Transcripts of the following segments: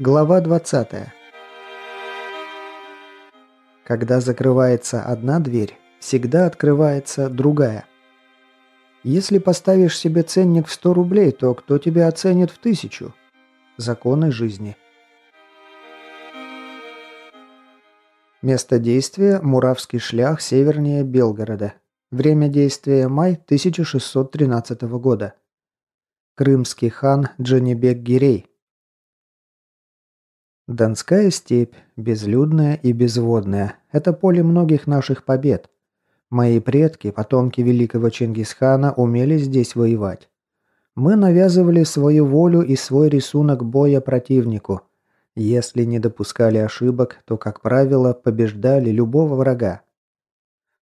Глава 20. Когда закрывается одна дверь, всегда открывается другая. Если поставишь себе ценник в 100 рублей, то кто тебя оценит в тысячу? Законы жизни. Место действия – Муравский шлях севернее Белгорода. Время действия – май 1613 года. Крымский хан Джанибек Гирей – Донская степь, безлюдная и безводная, это поле многих наших побед. Мои предки, потомки великого Чингисхана, умели здесь воевать. Мы навязывали свою волю и свой рисунок боя противнику. Если не допускали ошибок, то, как правило, побеждали любого врага.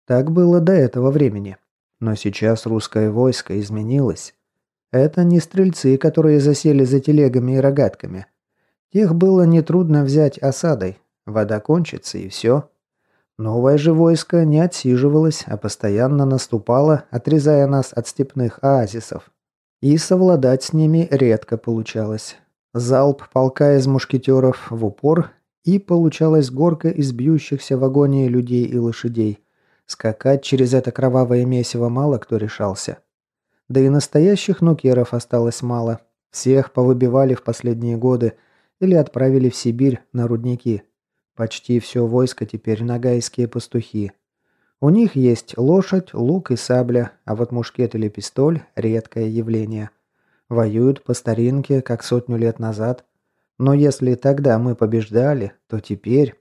Так было до этого времени. Но сейчас русское войско изменилось. Это не стрельцы, которые засели за телегами и рогатками. Тех было нетрудно взять осадой. Вода кончится и все. Новое же войско не отсиживалось, а постоянно наступало, отрезая нас от степных оазисов. И совладать с ними редко получалось. Залп полка из мушкетеров в упор, и получалась горка из бьющихся в агонии людей и лошадей. Скакать через это кровавое месиво мало кто решался. Да и настоящих нукеров осталось мало. Всех повыбивали в последние годы – или отправили в Сибирь на рудники. Почти все войско теперь нагайские пастухи. У них есть лошадь, лук и сабля, а вот мушкет или пистоль – редкое явление. Воюют по старинке, как сотню лет назад. Но если тогда мы побеждали, то теперь...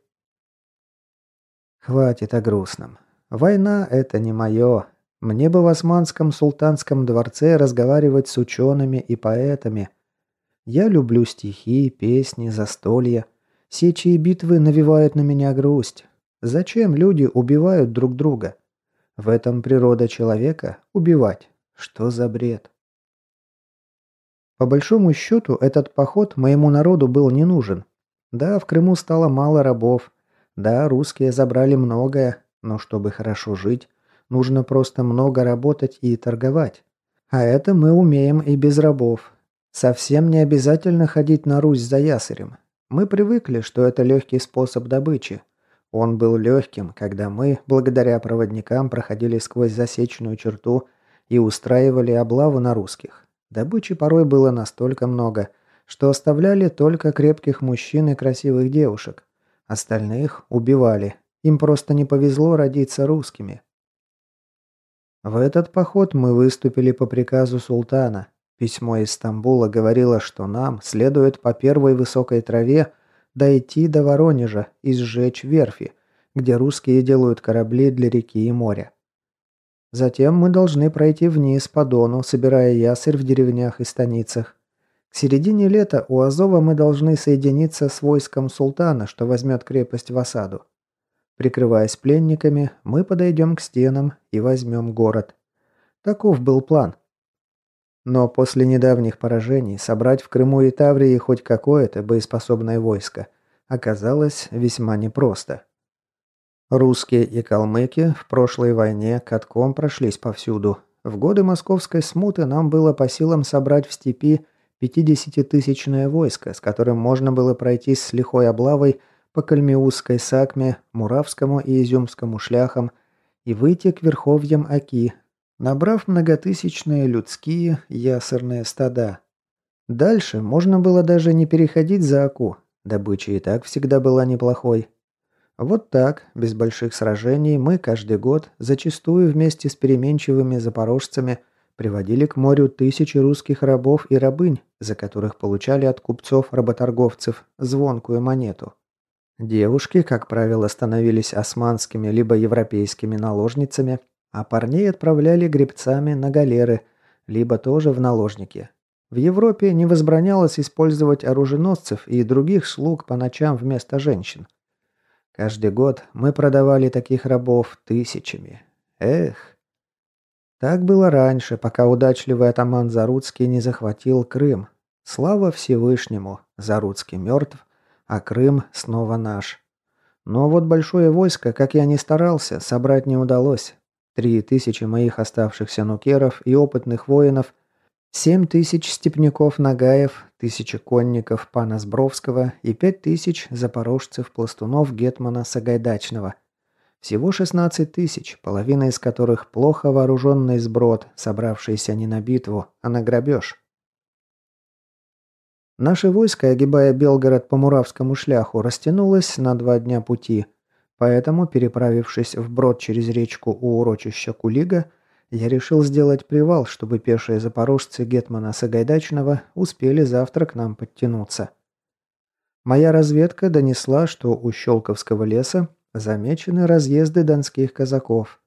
Хватит о грустном. Война – это не мое. Мне бы в османском султанском дворце разговаривать с учеными и поэтами – я люблю стихи, песни, застолья. Сечи и битвы навевают на меня грусть. Зачем люди убивают друг друга? В этом природа человека – убивать. Что за бред? По большому счету, этот поход моему народу был не нужен. Да, в Крыму стало мало рабов. Да, русские забрали многое, но чтобы хорошо жить, нужно просто много работать и торговать. А это мы умеем и без рабов. Совсем не обязательно ходить на Русь за ясарем. Мы привыкли, что это легкий способ добычи. Он был легким, когда мы, благодаря проводникам, проходили сквозь засечную черту и устраивали облаву на русских. Добычи порой было настолько много, что оставляли только крепких мужчин и красивых девушек. Остальных убивали. Им просто не повезло родиться русскими. В этот поход мы выступили по приказу султана, Письмо из Стамбула говорило, что нам следует по первой высокой траве дойти до Воронежа и сжечь верфи, где русские делают корабли для реки и моря. Затем мы должны пройти вниз по Дону, собирая ясырь в деревнях и станицах. К середине лета у Азова мы должны соединиться с войском султана, что возьмет крепость в осаду. Прикрываясь пленниками, мы подойдем к стенам и возьмем город. Таков был план. Но после недавних поражений собрать в Крыму и Таврии хоть какое-то боеспособное войско оказалось весьма непросто. Русские и калмыки в прошлой войне катком прошлись повсюду. В годы московской смуты нам было по силам собрать в степи 50-тысячное войско, с которым можно было пройтись с лихой облавой по Кальмиузской сакме, Муравскому и Изюмскому шляхам и выйти к верховьям Оки, набрав многотысячные людские ясырные стада. Дальше можно было даже не переходить за Аку, добыча и так всегда была неплохой. Вот так, без больших сражений, мы каждый год, зачастую вместе с переменчивыми запорожцами, приводили к морю тысячи русских рабов и рабынь, за которых получали от купцов-работорговцев звонкую монету. Девушки, как правило, становились османскими либо европейскими наложницами, а парней отправляли гребцами на галеры, либо тоже в наложники. В Европе не возбранялось использовать оруженосцев и других слуг по ночам вместо женщин. Каждый год мы продавали таких рабов тысячами. Эх. Так было раньше, пока удачливый атаман Заруцкий не захватил Крым. Слава Всевышнему, Заруцкий мертв, а Крым снова наш. Но вот большое войско, как я ни старался, собрать не удалось. Три тысячи моих оставшихся нукеров и опытных воинов Семь тысяч степняков Нагаев, тысяча конников пана Сбровского и пять тысяч запорожцев-пластунов Гетмана Сагайдачного. Всего 16 тысяч, половина из которых плохо вооруженный сброд, собравшийся не на битву, а на грабеж. Наше войско, огибая Белгород по Муравскому шляху, растянулось на два дня пути, поэтому, переправившись вброд через речку у урочища Кулига, я решил сделать привал, чтобы пешие запорожцы Гетмана Сагайдачного успели завтра к нам подтянуться. Моя разведка донесла, что у Щелковского леса замечены разъезды донских казаков.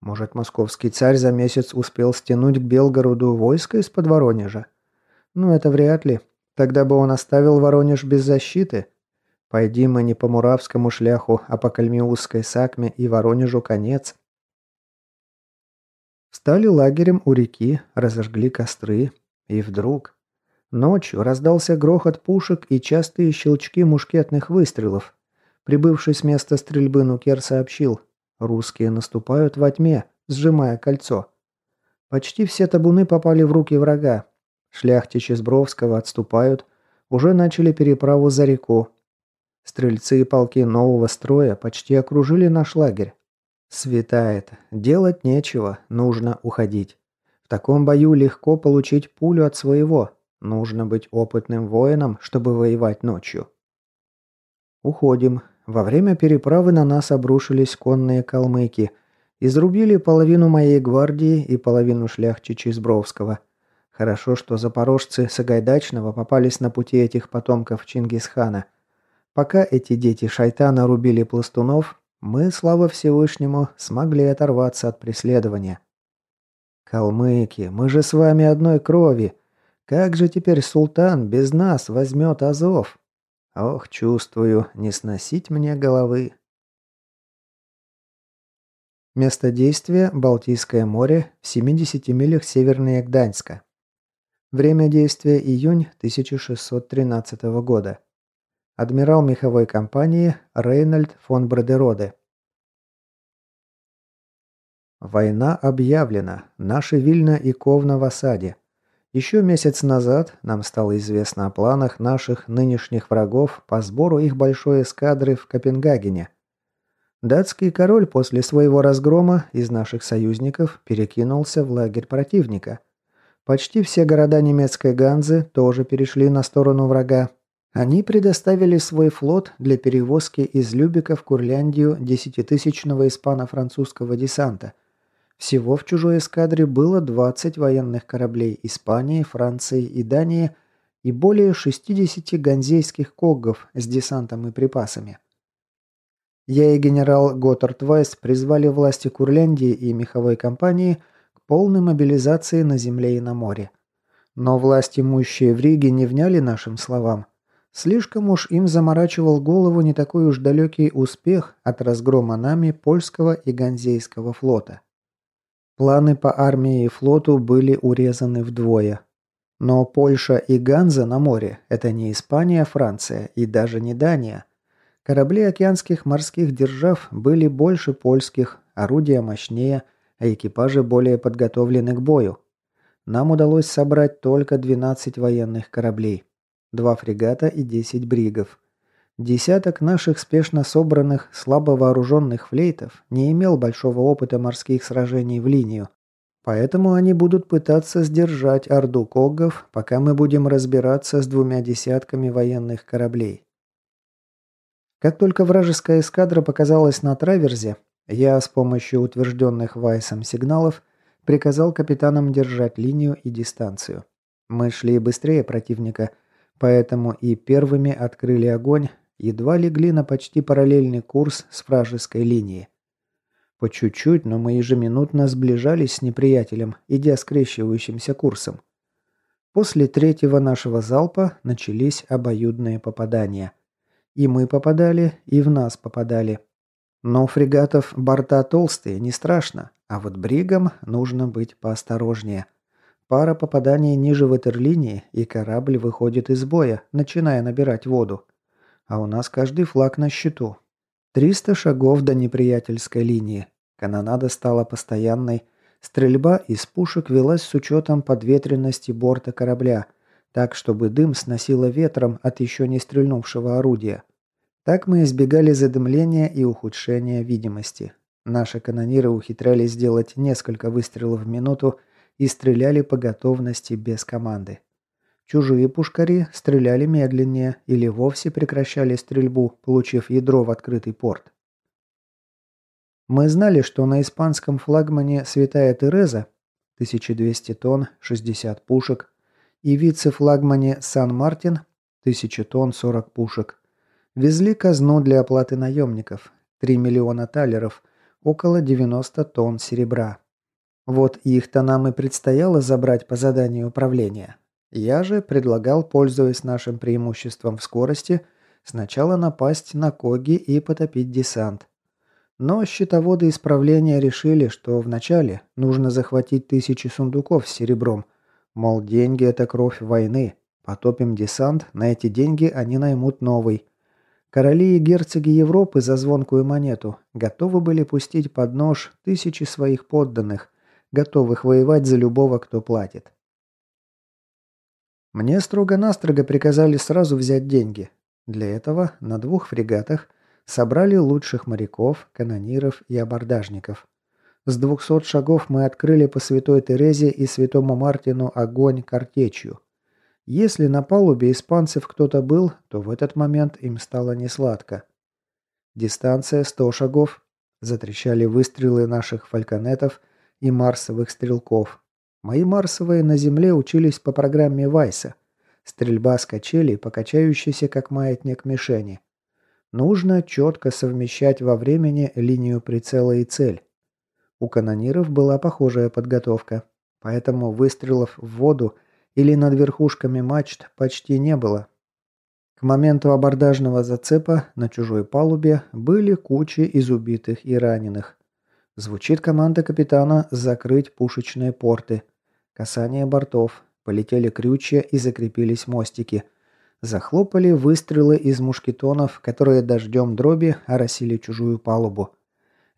Может, московский царь за месяц успел стянуть к Белгороду войско из-под Воронежа? Ну, это вряд ли. Тогда бы он оставил Воронеж без защиты. Пойди мы не по Муравскому шляху, а по Кальмиусской сакме и Воронежу конец. Встали лагерем у реки, разожгли костры. И вдруг... Ночью раздался грохот пушек и частые щелчки мушкетных выстрелов. Прибывший с места стрельбы Нукер сообщил. Русские наступают во тьме, сжимая кольцо. Почти все табуны попали в руки врага. Шляхтичи Сбровского отступают. Уже начали переправу за реку. Стрельцы и полки нового строя почти окружили наш лагерь. Светает. Делать нечего, нужно уходить. В таком бою легко получить пулю от своего. Нужно быть опытным воином, чтобы воевать ночью. Уходим. Во время переправы на нас обрушились конные калмыки. Изрубили половину моей гвардии и половину шляхтичей Избровского. Хорошо, что запорожцы Сагайдачного попались на пути этих потомков Чингисхана. Пока эти дети шайтана рубили пластунов, мы, слава Всевышнему, смогли оторваться от преследования. Калмыки, мы же с вами одной крови. Как же теперь султан без нас возьмет Азов? Ох, чувствую, не сносить мне головы. Место действия – Балтийское море, в 70 милях севернее Гданьска. Время действия – июнь 1613 года. Адмирал меховой компании Рейнольд фон Бредероде. Война объявлена. Наши Вильна и Ковна в осаде. Еще месяц назад нам стало известно о планах наших нынешних врагов по сбору их большой эскадры в Копенгагене. Датский король после своего разгрома из наших союзников перекинулся в лагерь противника. Почти все города немецкой Ганзы тоже перешли на сторону врага, они предоставили свой флот для перевозки из Любека в Курляндию десятитысячного испано-французского десанта. Всего в чужой эскадре было 20 военных кораблей Испании, Франции и Дании и более 60 ганзейских коггов с десантом и припасами. Я и генерал Готтард Вайс призвали власти Курляндии и меховой компании к полной мобилизации на земле и на море. Но власти имущие в Риге не вняли нашим словам. Слишком уж им заморачивал голову не такой уж далекий успех от разгрома нами польского и ганзейского флота. Планы по армии и флоту были урезаны вдвое. Но Польша и Ганза на море – это не Испания, Франция и даже не Дания. Корабли океанских морских держав были больше польских, орудия мощнее, а экипажи более подготовлены к бою. Нам удалось собрать только 12 военных кораблей два фрегата и 10 бригов. Десяток наших спешно собранных, слабо вооруженных флейтов не имел большого опыта морских сражений в линию, поэтому они будут пытаться сдержать орду коггов, пока мы будем разбираться с двумя десятками военных кораблей. Как только вражеская эскадра показалась на траверзе, я с помощью утвержденных Вайсом сигналов приказал капитанам держать линию и дистанцию. Мы шли быстрее противника – Поэтому и первыми открыли огонь, едва легли на почти параллельный курс с вражеской линией. По чуть-чуть, но мы ежеминутно сближались с неприятелем, идя скрещивающимся курсом. После третьего нашего залпа начались обоюдные попадания. И мы попадали, и в нас попадали. Но у фрегатов борта толстые, не страшно, а вот бригам нужно быть поосторожнее – Пара попаданий ниже ватерлинии, и корабль выходит из боя, начиная набирать воду. А у нас каждый флаг на счету. 300 шагов до неприятельской линии. Канонада стала постоянной. Стрельба из пушек велась с учетом подветренности борта корабля, так чтобы дым сносило ветром от еще не стрельнувшего орудия. Так мы избегали задымления и ухудшения видимости. Наши канониры ухитрялись сделать несколько выстрелов в минуту и стреляли по готовности без команды. Чужие пушкари стреляли медленнее или вовсе прекращали стрельбу, получив ядро в открытый порт. Мы знали, что на испанском флагмане «Святая Тереза» 1200 тонн, 60 пушек, и вице-флагмане «Сан-Мартин» 1000 тонн, 40 пушек, везли казну для оплаты наемников 3 миллиона талеров, около 90 тонн серебра. Вот их-то нам и предстояло забрать по заданию управления. Я же предлагал, пользуясь нашим преимуществом в скорости, сначала напасть на Коги и потопить десант. Но счетоводы исправления решили, что вначале нужно захватить тысячи сундуков с серебром. Мол, деньги – это кровь войны. Потопим десант, на эти деньги они наймут новый. Короли и герцоги Европы за звонкую монету готовы были пустить под нож тысячи своих подданных, готовых воевать за любого, кто платит. Мне строго-настрого приказали сразу взять деньги. Для этого на двух фрегатах собрали лучших моряков, канониров и абордажников. С двухсот шагов мы открыли по Святой Терезе и Святому Мартину огонь картечью. Если на палубе испанцев кто-то был, то в этот момент им стало несладко. Дистанция 100 шагов. Затрещали выстрелы наших фальконетов и марсовых стрелков. Мои марсовые на земле учились по программе Вайса. Стрельба с качелей, покачающейся как маятник мишени. Нужно четко совмещать во времени линию прицела и цель. У канониров была похожая подготовка, поэтому выстрелов в воду или над верхушками мачт почти не было. К моменту абордажного зацепа на чужой палубе были кучи из убитых и раненых. Звучит команда капитана закрыть пушечные порты. Касание бортов. Полетели крючья и закрепились мостики. Захлопали выстрелы из мушкетонов, которые дождем дроби оросили чужую палубу.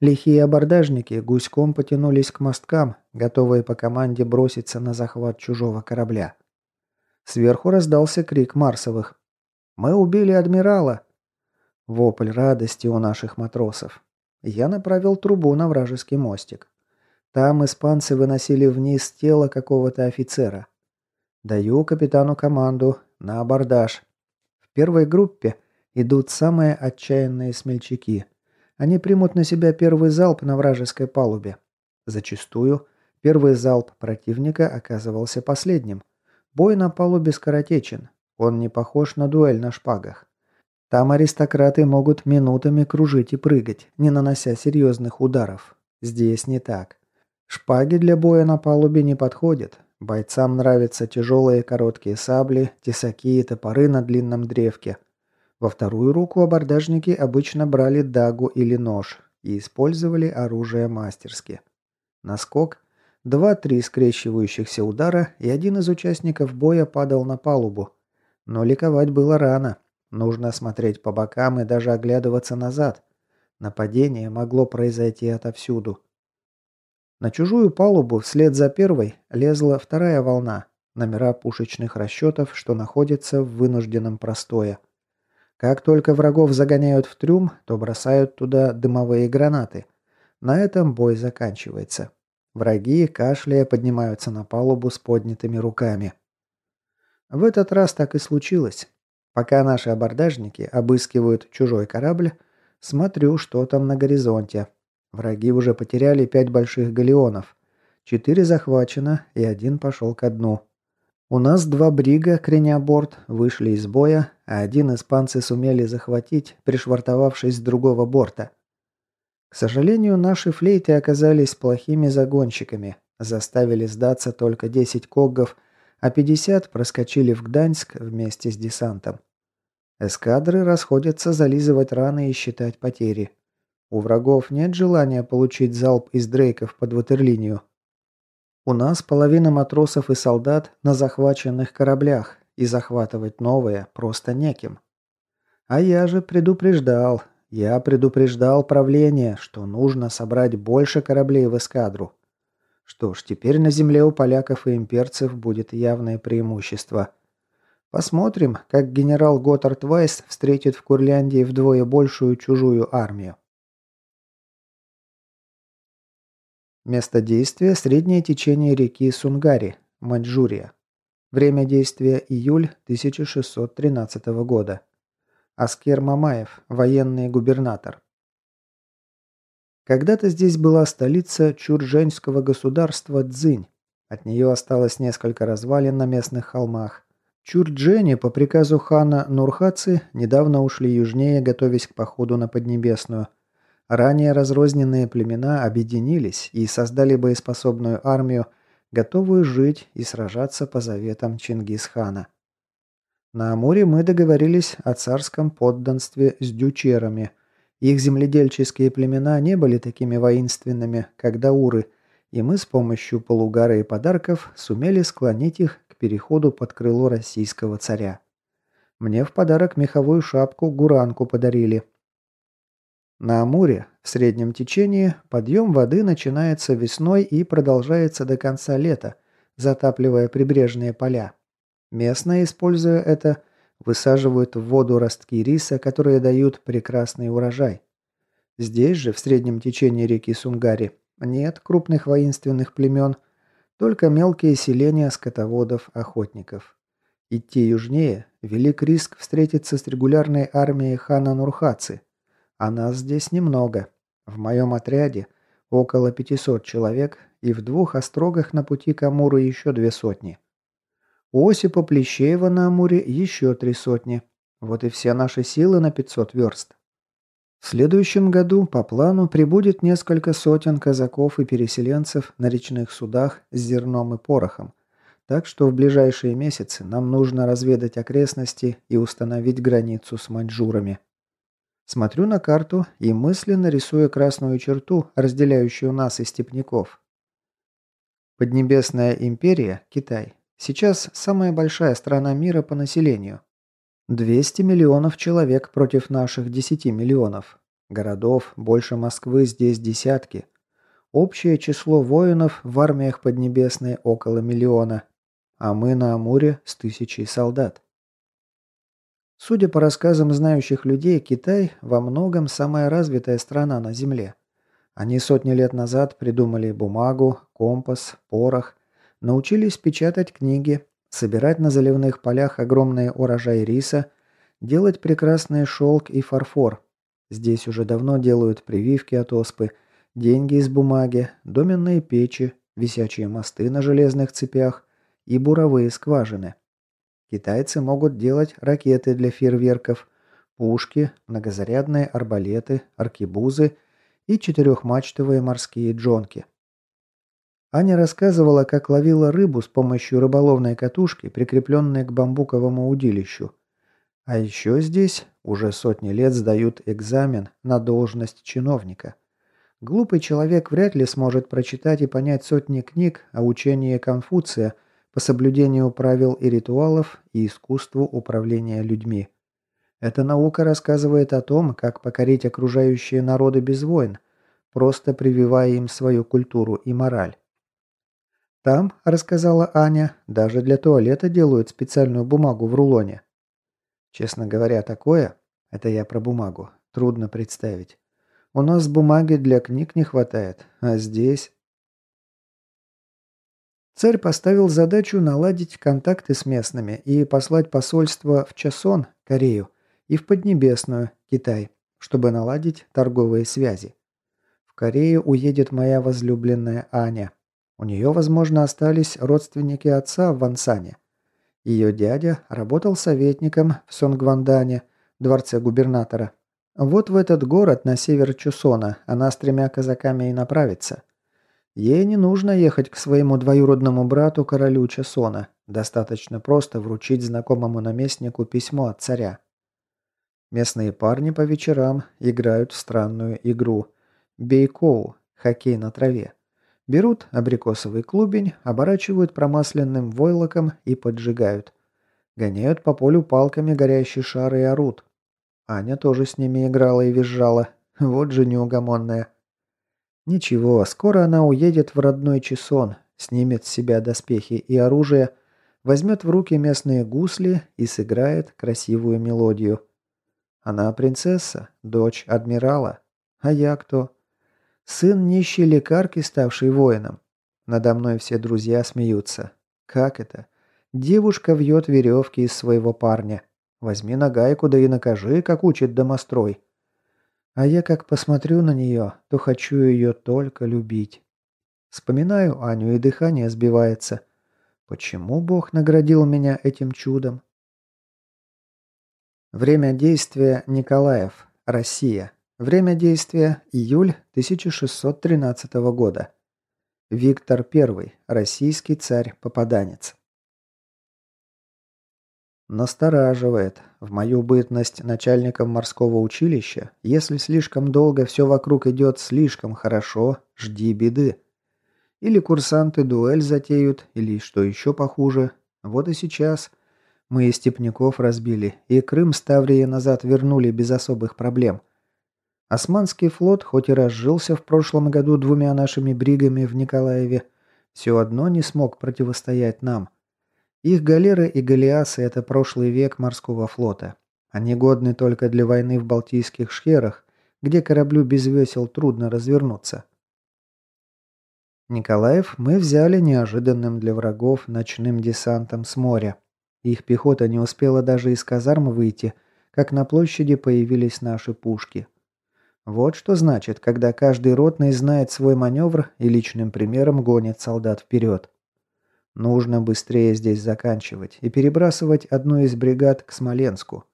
Лихие абордажники гуськом потянулись к мосткам, готовые по команде броситься на захват чужого корабля. Сверху раздался крик Марсовых. «Мы убили адмирала!» Вопль радости у наших матросов. Я направил трубу на вражеский мостик. Там испанцы выносили вниз тело какого-то офицера. Даю капитану команду на абордаж. В первой группе идут самые отчаянные смельчаки. Они примут на себя первый залп на вражеской палубе. Зачастую первый залп противника оказывался последним. Бой на палубе скоротечен. Он не похож на дуэль на шпагах. Там аристократы могут минутами кружить и прыгать, не нанося серьезных ударов. Здесь не так. Шпаги для боя на палубе не подходят. Бойцам нравятся тяжелые короткие сабли, тесаки и топоры на длинном древке. Во вторую руку абордажники обычно брали дагу или нож и использовали оружие мастерски. Наскок, два-три скрещивающихся удара, и один из участников боя падал на палубу. Но ликовать было рано. Нужно смотреть по бокам и даже оглядываться назад. Нападение могло произойти отовсюду. На чужую палубу вслед за первой лезла вторая волна, номера пушечных расчетов, что находятся в вынужденном простое. Как только врагов загоняют в трюм, то бросают туда дымовые гранаты. На этом бой заканчивается. Враги, кашляя, поднимаются на палубу с поднятыми руками. В этот раз так и случилось. Пока наши абордажники обыскивают чужой корабль, смотрю, что там на горизонте. Враги уже потеряли пять больших галеонов. Четыре захвачено, и один пошел ко дну. У нас два брига, креня борт, вышли из боя, а один испанцы сумели захватить, пришвартовавшись с другого борта. К сожалению, наши флейты оказались плохими загонщиками, заставили сдаться только 10 коггов, а 50 проскочили в Гданьск вместе с десантом. Эскадры расходятся зализывать раны и считать потери. У врагов нет желания получить залп из дрейков под ватерлинию. У нас половина матросов и солдат на захваченных кораблях, и захватывать новые просто неким. А я же предупреждал, я предупреждал правление, что нужно собрать больше кораблей в эскадру. Что ж, теперь на земле у поляков и имперцев будет явное преимущество. Посмотрим, как генерал Готтард Вайс встретит в Курляндии вдвое большую чужую армию. Место действия – среднее течение реки Сунгари, Маньчжурия. Время действия – июль 1613 года. Аскер Мамаев, военный губернатор. Когда-то здесь была столица Чурженского государства Цзинь. От нее осталось несколько развалин на местных холмах. Чурджени по приказу хана Нурхаци недавно ушли южнее, готовясь к походу на Поднебесную. Ранее разрозненные племена объединились и создали боеспособную армию, готовую жить и сражаться по заветам Чингисхана. На Амуре мы договорились о царском подданстве с дючерами – их земледельческие племена не были такими воинственными, как дауры, и мы с помощью полугара и подарков сумели склонить их к переходу под крыло российского царя. Мне в подарок меховую шапку-гуранку подарили. На Амуре, в среднем течении, подъем воды начинается весной и продолжается до конца лета, затапливая прибрежные поля. Местные, используя это, Высаживают в воду ростки риса, которые дают прекрасный урожай. Здесь же, в среднем течении реки Сунгари, нет крупных воинственных племен, только мелкие селения скотоводов-охотников. Идти южнее – велик риск встретиться с регулярной армией хана Нурхаци. А нас здесь немного. В моем отряде около 500 человек и в двух острогах на пути к Амуру еще две сотни. У Осипа Плещеева на Амуре еще три сотни. Вот и все наши силы на 500 верст. В следующем году по плану прибудет несколько сотен казаков и переселенцев на речных судах с зерном и порохом. Так что в ближайшие месяцы нам нужно разведать окрестности и установить границу с маньчжурами. Смотрю на карту и мысленно рисую красную черту, разделяющую нас и степняков. Поднебесная империя, Китай, Сейчас самая большая страна мира по населению. 200 миллионов человек против наших 10 миллионов. Городов больше Москвы здесь десятки. Общее число воинов в армиях Поднебесной около миллиона, а мы на Амуре с тысячей солдат. Судя по рассказам знающих людей, Китай во многом самая развитая страна на Земле. Они сотни лет назад придумали бумагу, компас, порох – Научились печатать книги, собирать на заливных полях огромные урожаи риса, делать прекрасный шелк и фарфор. Здесь уже давно делают прививки от оспы, деньги из бумаги, доменные печи, висячие мосты на железных цепях и буровые скважины. Китайцы могут делать ракеты для фейерверков, пушки, многозарядные арбалеты, аркебузы и четырехмачтовые морские джонки. Аня рассказывала, как ловила рыбу с помощью рыболовной катушки, прикрепленной к бамбуковому удилищу. А еще здесь уже сотни лет сдают экзамен на должность чиновника. Глупый человек вряд ли сможет прочитать и понять сотни книг о учении Конфуция по соблюдению правил и ритуалов и искусству управления людьми. Эта наука рассказывает о том, как покорить окружающие народы без войн, просто прививая им свою культуру и мораль. Там, рассказала Аня, даже для туалета делают специальную бумагу в рулоне. Честно говоря, такое, это я про бумагу, трудно представить. У нас бумаги для книг не хватает, а здесь... Царь поставил задачу наладить контакты с местными и послать посольство в Часон, Корею, и в Поднебесную, Китай, чтобы наладить торговые связи. В Корею уедет моя возлюбленная Аня. У нее, возможно, остались родственники отца в Вансане. Ее дядя работал советником в Сонгвандане, дворце губернатора. Вот в этот город на север Чусона она с тремя казаками и направится. Ей не нужно ехать к своему двоюродному брату королю Чесона. Достаточно просто вручить знакомому наместнику письмо от царя. Местные парни по вечерам играют в странную игру. Бейкоу – хоккей на траве. Берут абрикосовый клубень, оборачивают промасленным войлоком и поджигают. Гоняют по полю палками горящий шар и орут. Аня тоже с ними играла и визжала. Вот же неугомонная. Ничего, скоро она уедет в родной Чесон, снимет с себя доспехи и оружие, возьмет в руки местные гусли и сыграет красивую мелодию. Она принцесса, дочь адмирала. А я кто? Сын нищей лекарки, ставший воином. Надо мной все друзья смеются. Как это? Девушка вьет веревки из своего парня. Возьми на гайку, да и накажи, как учит домострой. А я как посмотрю на нее, то хочу ее только любить. Вспоминаю Аню, и дыхание сбивается. Почему Бог наградил меня этим чудом? Время действия Николаев, Россия. Время действия июль 1613 года. Виктор I, российский царь-попаданец. Настораживает. В мою бытность начальником морского училища, если слишком долго все вокруг идет слишком хорошо, жди беды. Или курсанты дуэль затеют, или что еще похуже. Вот и сейчас – мы и степняков разбили, и Крым с назад вернули без особых проблем. Османский флот, хоть и разжился в прошлом году двумя нашими бригами в Николаеве, все одно не смог противостоять нам. Их галеры и галеасы – это прошлый век морского флота. Они годны только для войны в Балтийских шхерах, где кораблю без весел трудно развернуться. Николаев мы взяли неожиданным для врагов ночным десантом с моря. Их пехота не успела даже из казарм выйти, как на площади появились наши пушки. Вот что значит, когда каждый ротный знает свой маневр и личным примером гонит солдат вперед. Нужно быстрее здесь заканчивать и перебрасывать одну из бригад к Смоленску.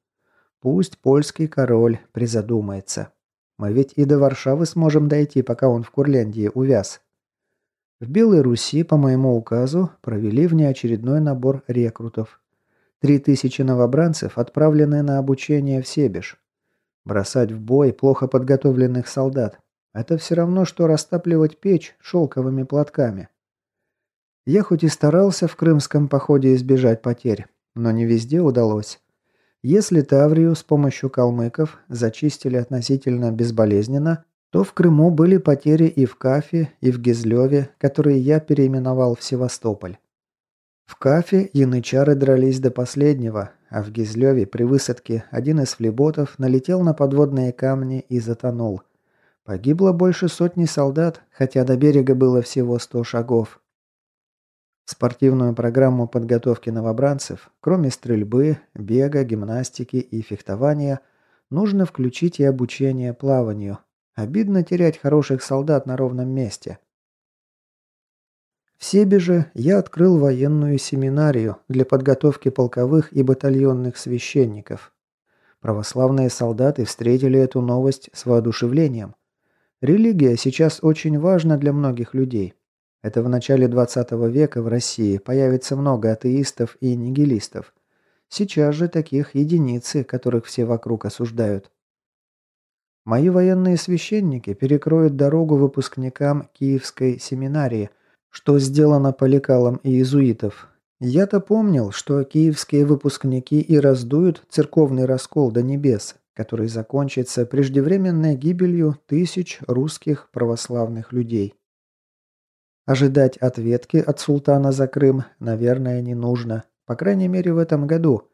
Пусть польский король призадумается. Мы ведь и до Варшавы сможем дойти, пока он в Курляндии увяз. В Белой Руси, по моему указу, провели внеочередной набор рекрутов. Три тысячи новобранцев, отправленные на обучение в Себеж. Бросать в бой плохо подготовленных солдат – это все равно, что растапливать печь шелковыми платками. Я хоть и старался в крымском походе избежать потерь, но не везде удалось. Если Таврию с помощью калмыков зачистили относительно безболезненно, то в Крыму были потери и в Кафе, и в Гизлеве, которые я переименовал в Севастополь. В Кафе янычары дрались до последнего, а в Гизлеве при высадке один из флеботов налетел на подводные камни и затонул. Погибло больше сотни солдат, хотя до берега было всего 100 шагов. Спортивную программу подготовки новобранцев, кроме стрельбы, бега, гимнастики и фехтования, нужно включить и обучение плаванию. Обидно терять хороших солдат на ровном месте. В Себеже я открыл военную семинарию для подготовки полковых и батальонных священников. Православные солдаты встретили эту новость с воодушевлением. Религия сейчас очень важна для многих людей. Это в начале 20 века в России появится много атеистов и нигилистов. Сейчас же таких единицы, которых все вокруг осуждают. Мои военные священники перекроют дорогу выпускникам Киевской семинарии – что сделано по лекалам и иезуитов. Я-то помнил, что киевские выпускники и раздуют церковный раскол до небес, который закончится преждевременной гибелью тысяч русских православных людей. Ожидать ответки от султана за Крым, наверное, не нужно, по крайней мере в этом году,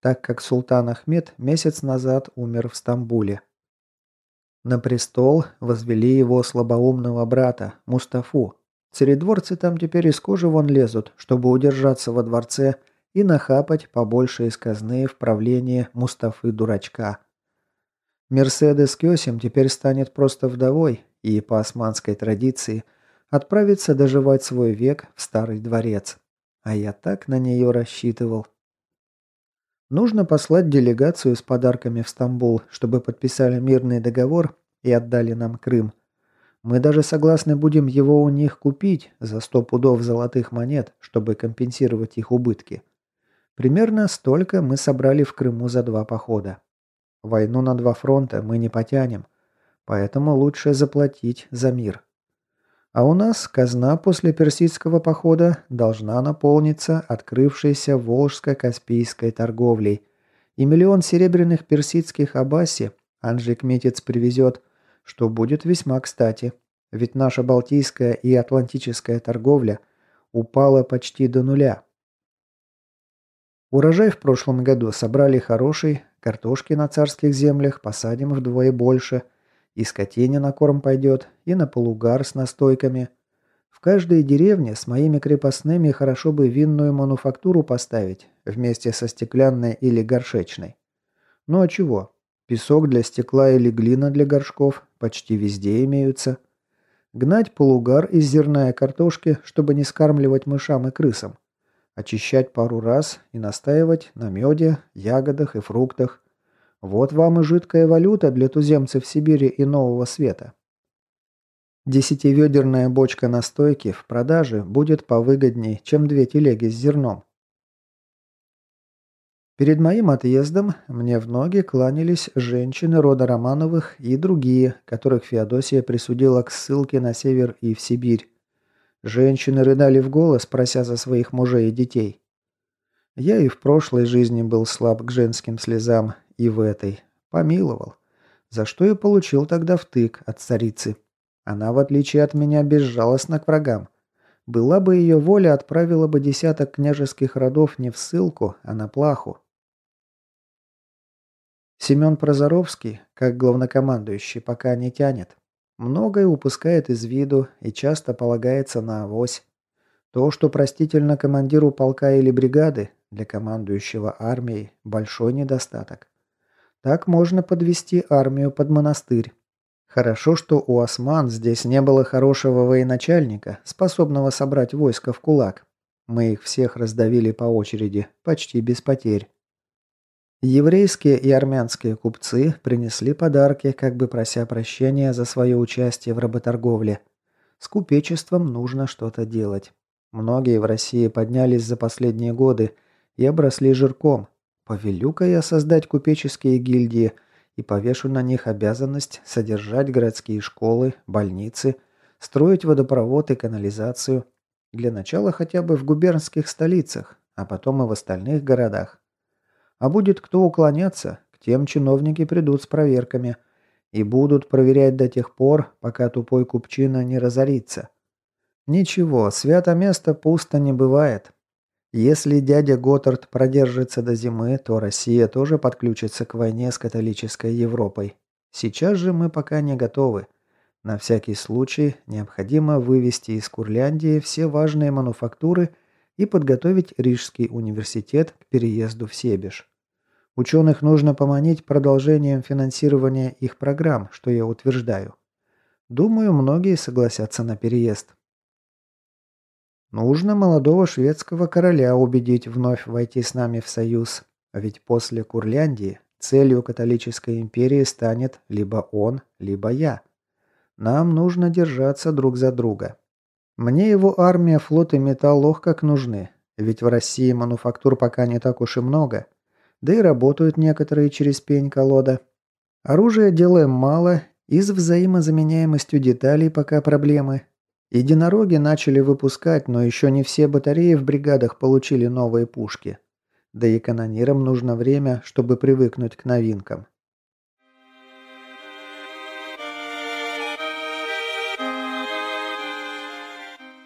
так как султан Ахмед месяц назад умер в Стамбуле. На престол возвели его слабоумного брата, Мустафу, Царедворцы там теперь из кожи вон лезут, чтобы удержаться во дворце и нахапать побольше из казны в правлении Мустафы-дурачка. Мерседес Кёсим теперь станет просто вдовой и, по османской традиции, отправится доживать свой век в старый дворец. А я так на нее рассчитывал. Нужно послать делегацию с подарками в Стамбул, чтобы подписали мирный договор и отдали нам Крым. Мы даже согласны будем его у них купить за сто пудов золотых монет, чтобы компенсировать их убытки. Примерно столько мы собрали в Крыму за два похода. Войну на два фронта мы не потянем, поэтому лучше заплатить за мир. А у нас казна после персидского похода должна наполниться открывшейся волжско-каспийской торговлей, и миллион серебряных персидских абаси Анжик Метец привезет – что будет весьма кстати. ведь наша Балтийская и Атлантическая торговля упала почти до нуля. Урожай в прошлом году собрали хороший, картошки на царских землях посадим вдвое больше, и скотине на корм пойдет, и на полугар с настойками. В каждой деревне с моими крепостными хорошо бы винную мануфактуру поставить, вместе со стеклянной или горшечной. Ну а чего? Песок для стекла или глина для горшков почти везде имеются. Гнать полугар из зерна и картошки, чтобы не скармливать мышам и крысам. Очищать пару раз и настаивать на меде, ягодах и фруктах. Вот вам и жидкая валюта для туземцев Сибири и Нового Света. Десятиведерная бочка настойки в продаже будет повыгодней, чем две телеги с зерном. Перед моим отъездом мне в ноги кланялись женщины рода Романовых и другие, которых Феодосия присудила к ссылке на север и в Сибирь. Женщины рыдали в голос, прося за своих мужей и детей. Я и в прошлой жизни был слаб к женским слезам, и в этой. Помиловал. За что я получил тогда втык от царицы. Она, в отличие от меня, безжалостна к врагам. Была бы ее воля, отправила бы десяток княжеских родов не в ссылку, а на плаху. Семен Прозоровский, как главнокомандующий, пока не тянет. Многое упускает из виду и часто полагается на авось. То, что простительно командиру полка или бригады, для командующего армией большой недостаток. Так можно подвести армию под монастырь. Хорошо, что у осман здесь не было хорошего военачальника, способного собрать войско в кулак. Мы их всех раздавили по очереди, почти без потерь. Еврейские и армянские купцы принесли подарки, как бы прося прощения за свое участие в работорговле. С купечеством нужно что-то делать. Многие в России поднялись за последние годы и обросли жирком. Повелю-ка я создать купеческие гильдии и повешу на них обязанность содержать городские школы, больницы, строить водопровод и канализацию. Для начала хотя бы в губернских столицах, а потом и в остальных городах. А будет кто уклоняться, к тем чиновники придут с проверками. И будут проверять до тех пор, пока тупой купчина не разорится. Ничего, свято место пусто не бывает. Если дядя Готард продержится до зимы, то Россия тоже подключится к войне с католической Европой. Сейчас же мы пока не готовы. На всякий случай необходимо вывести из Курляндии все важные мануфактуры и подготовить Рижский университет к переезду в Себеж. Ученых нужно поманить продолжением финансирования их программ, что я утверждаю. Думаю, многие согласятся на переезд. Нужно молодого шведского короля убедить вновь войти с нами в союз, а ведь после Курляндии целью католической империи станет либо он, либо я. Нам нужно держаться друг за друга. Мне его армия, флот и металлох как нужны, ведь в России мануфактур пока не так уж и много – да и работают некоторые через пень-колода. Оружия делаем мало, и с взаимозаменяемостью деталей пока проблемы. Единороги начали выпускать, но еще не все батареи в бригадах получили новые пушки. Да и канонирам нужно время, чтобы привыкнуть к новинкам.